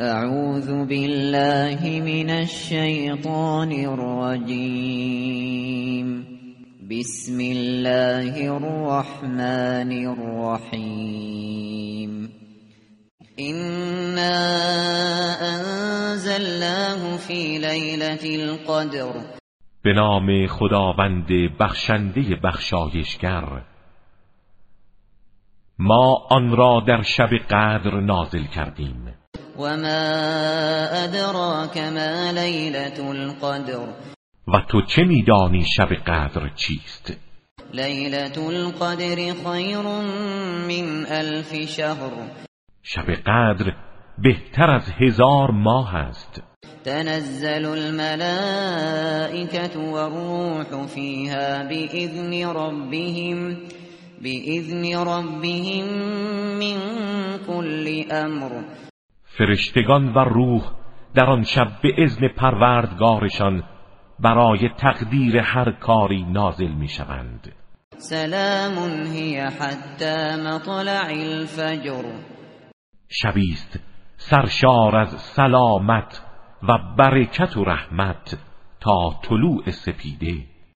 اعوذ بالله من الشیطان الرجیم بسم الله الرحمن الرحیم إنا انزلناه في ليلة القدر. به نام خداوند بخشنده بخشایشگر. ما آن را در شب قدر نازل کردیم. و ما ادراک ما لیلت القدر و تو چه میدانی شب قدر چیست؟ لیلت القدر خیر من الف شهر. شب قدر بهتر از هزار ماه است. تنزل الملائكة والروح فيها بإذن ربهم بإذن ربهم من كل امر فرشتگان و روح در آن شب به اذن پروردگارشان برای تقدیر هر کاری نازل می شوند سلام هی حتی مطلع الفجر. شبیست سرشار از سلامت و برکت و رحمت تا طلوع سپیده.